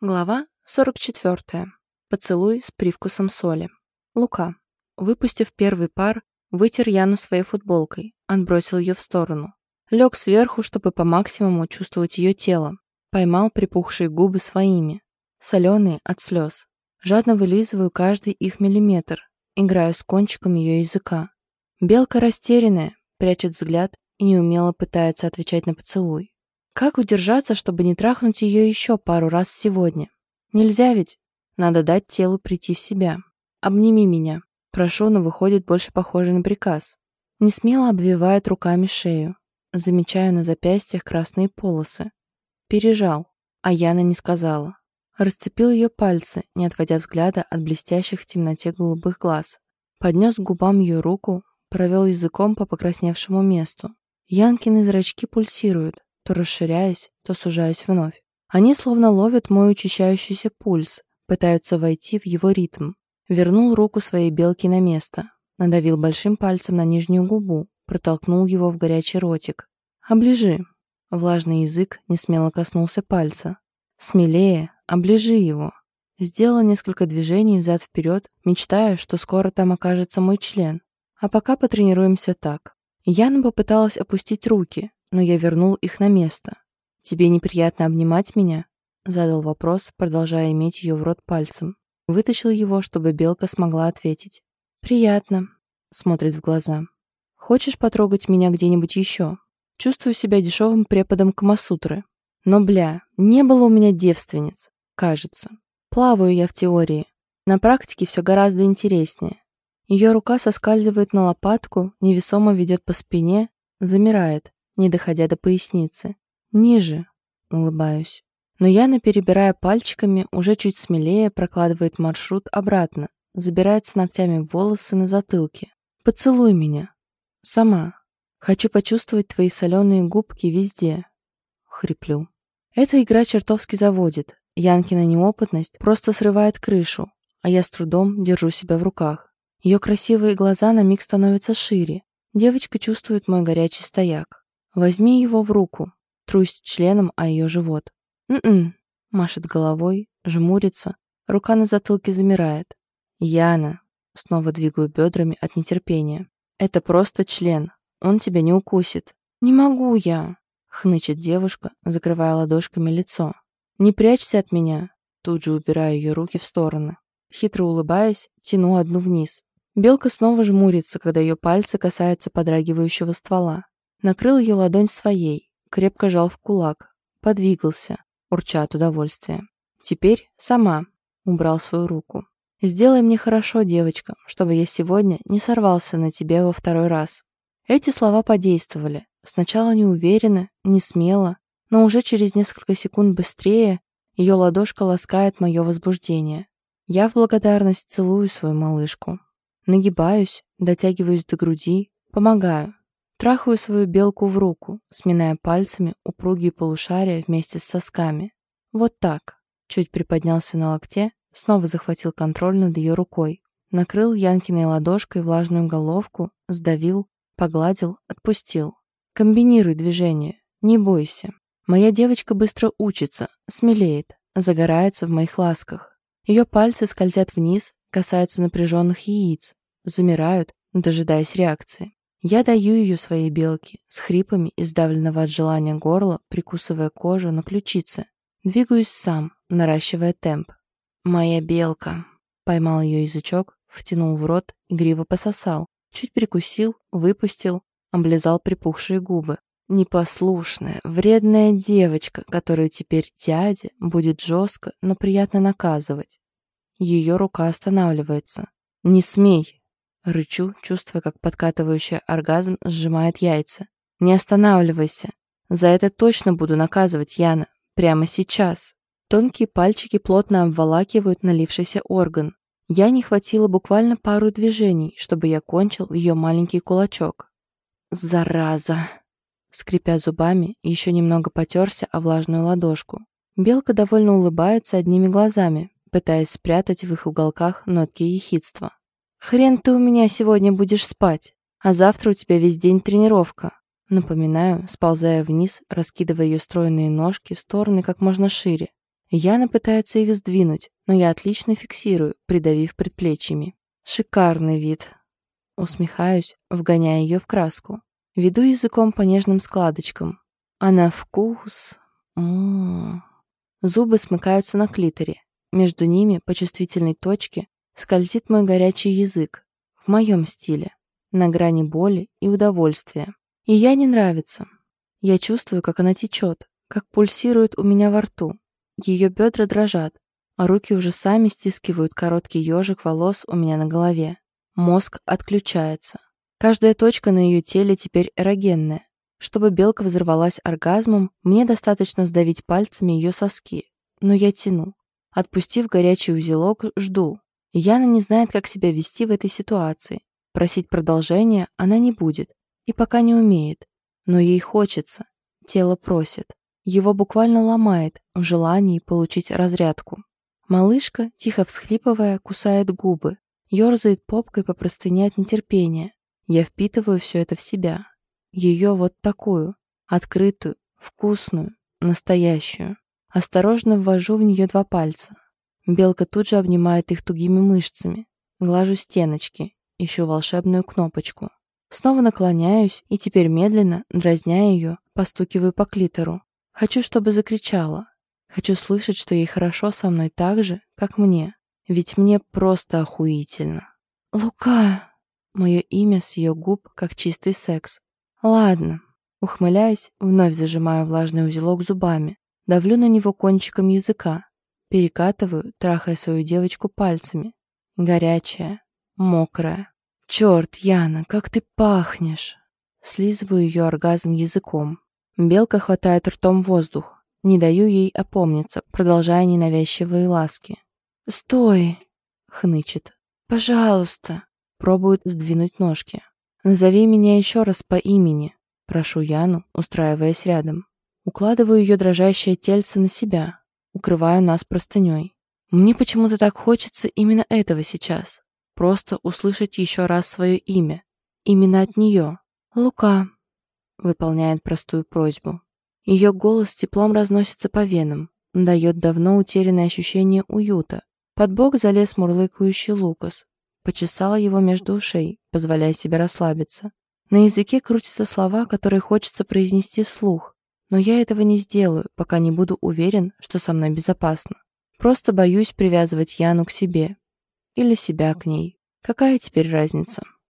Глава 44. Поцелуй с привкусом соли. Лука. Выпустив первый пар, вытер Яну своей футболкой, отбросил ее в сторону. Лег сверху, чтобы по максимуму чувствовать ее тело. Поймал припухшие губы своими, соленые от слез. Жадно вылизываю каждый их миллиметр, играю с кончиком ее языка. Белка растерянная, прячет взгляд и неумело пытается отвечать на поцелуй. Как удержаться, чтобы не трахнуть ее еще пару раз сегодня? Нельзя ведь. Надо дать телу прийти в себя. Обними меня. Прошу, но выходит больше похоже на приказ. Не смело обвивает руками шею. Замечаю на запястьях красные полосы. Пережал, а Яна не сказала. Расцепил ее пальцы, не отводя взгляда от блестящих в темноте голубых глаз. Поднес к губам ее руку, провел языком по покрасневшему месту. Янкины зрачки пульсируют, то расширяясь, то сужаясь вновь. Они словно ловят мой учащающийся пульс, пытаются войти в его ритм. Вернул руку своей белки на место, надавил большим пальцем на нижнюю губу, протолкнул его в горячий ротик. «Оближи». Влажный язык несмело коснулся пальца. «Смелее, оближи его». Сделала несколько движений взад-вперед, мечтая, что скоро там окажется мой член. А пока потренируемся так. Яна попыталась опустить руки, но я вернул их на место. «Тебе неприятно обнимать меня?» Задал вопрос, продолжая иметь ее в рот пальцем. Вытащил его, чтобы белка смогла ответить. «Приятно», — смотрит в глаза. «Хочешь потрогать меня где-нибудь еще?» Чувствую себя дешевым преподом Камасутры. Но, бля, не было у меня девственниц, кажется. Плаваю я в теории. На практике все гораздо интереснее. Ее рука соскальзывает на лопатку, невесомо ведет по спине, замирает, не доходя до поясницы. «Ниже», — улыбаюсь. Но Яна, перебирая пальчиками, уже чуть смелее прокладывает маршрут обратно, забирается ногтями волосы на затылке. «Поцелуй меня. Сама. Хочу почувствовать твои соленые губки везде». Хриплю. Эта игра чертовски заводит. Янкина неопытность просто срывает крышу, а я с трудом держу себя в руках. Ее красивые глаза на миг становятся шире. Девочка чувствует мой горячий стояк. Возьми его в руку. Трусь членом о ее живот. «М-м», машет головой, жмурится, рука на затылке замирает. «Яна», снова двигаю бедрами от нетерпения. «Это просто член, он тебя не укусит». «Не могу я», хнычет девушка, закрывая ладошками лицо. «Не прячься от меня», тут же убираю ее руки в стороны. Хитро улыбаясь, тяну одну вниз. Белка снова жмурится, когда ее пальцы касаются подрагивающего ствола. Накрыл ее ладонь своей, крепко жал в кулак, подвигался, урча от удовольствия. «Теперь сама», — убрал свою руку. «Сделай мне хорошо, девочка, чтобы я сегодня не сорвался на тебе во второй раз». Эти слова подействовали. Сначала неуверенно, не смело, но уже через несколько секунд быстрее ее ладошка ласкает мое возбуждение. Я в благодарность целую свою малышку. Нагибаюсь, дотягиваюсь до груди, помогаю, Трахаю свою белку в руку, сминая пальцами упругие полушария вместе с сосками. Вот так. Чуть приподнялся на локте, снова захватил контроль над ее рукой. Накрыл Янкиной ладошкой влажную головку, сдавил, погладил, отпустил. Комбинируй движение, не бойся. Моя девочка быстро учится, смелеет, загорается в моих ласках. Ее пальцы скользят вниз, касаются напряженных яиц, замирают, дожидаясь реакции. Я даю ее своей белке, с хрипами и сдавленного от желания горла, прикусывая кожу на ключице. Двигаюсь сам, наращивая темп. «Моя белка!» Поймал ее язычок, втянул в рот, игриво пососал. Чуть прикусил, выпустил, облизал припухшие губы. Непослушная, вредная девочка, которую теперь дядя будет жестко, но приятно наказывать. Ее рука останавливается. «Не смей!» Рычу, чувствуя, как подкатывающий оргазм сжимает яйца. «Не останавливайся. За это точно буду наказывать, Яна. Прямо сейчас». Тонкие пальчики плотно обволакивают налившийся орган. Я не хватило буквально пару движений, чтобы я кончил в ее маленький кулачок. «Зараза!» Скрипя зубами, еще немного потерся о влажную ладошку. Белка довольно улыбается одними глазами, пытаясь спрятать в их уголках нотки ехидства. «Хрен ты у меня сегодня будешь спать, а завтра у тебя весь день тренировка». Напоминаю, сползая вниз, раскидывая ее стройные ножки в стороны как можно шире. Яна пытается их сдвинуть, но я отлично фиксирую, придавив предплечьями. Шикарный вид. Усмехаюсь, вгоняя ее в краску. Веду языком по нежным складочкам. А на вкус... М -м -м. Зубы смыкаются на клиторе. Между ними, по чувствительной точке, скользит мой горячий язык. В моем стиле. На грани боли и удовольствия. И я не нравится. Я чувствую, как она течет, как пульсирует у меня во рту. Ее бедра дрожат, а руки уже сами стискивают короткий ежик волос у меня на голове. Мозг отключается. Каждая точка на ее теле теперь эрогенная. Чтобы белка взорвалась оргазмом, мне достаточно сдавить пальцами ее соски. Но я тяну. Отпустив горячий узелок, жду. Яна не знает, как себя вести в этой ситуации. Просить продолжения она не будет. И пока не умеет. Но ей хочется. Тело просит. Его буквально ломает в желании получить разрядку. Малышка, тихо всхлипывая, кусает губы, ерзает попкой по простыне от нетерпения. Я впитываю все это в себя. Ее вот такую, открытую, вкусную, настоящую. Осторожно ввожу в нее два пальца. Белка тут же обнимает их тугими мышцами. Глажу стеночки, ищу волшебную кнопочку. Снова наклоняюсь и теперь медленно, дразня ее, постукиваю по клитору. Хочу, чтобы закричала. Хочу слышать, что ей хорошо со мной так же, как мне. Ведь мне просто охуительно. «Лука!» Мое имя с ее губ, как чистый секс. «Ладно». Ухмыляясь, вновь зажимаю влажный узелок зубами. Давлю на него кончиком языка. Перекатываю, трахая свою девочку пальцами. Горячая, мокрая. «Черт, Яна, как ты пахнешь!» Слизываю ее оргазм языком. Белка хватает ртом воздух. Не даю ей опомниться, продолжая ненавязчивые ласки. «Стой!» — хнычет. «Пожалуйста!» Пробует сдвинуть ножки. «Назови меня еще раз по имени», — прошу Яну, устраиваясь рядом. Укладываю ее дрожащее тельце на себя, укрываю нас простыней. Мне почему-то так хочется именно этого сейчас. Просто услышать еще раз свое имя. Именно от нее. «Лука», выполняет простую просьбу. Ее голос теплом разносится по венам, дает давно утерянное ощущение уюта. Под бок залез мурлыкающий Лукас, почесал его между ушей, позволяя себе расслабиться. На языке крутятся слова, которые хочется произнести вслух, но я этого не сделаю, пока не буду уверен, что со мной безопасно. Просто боюсь привязывать Яну к себе. Или себя к ней. Какая теперь разница?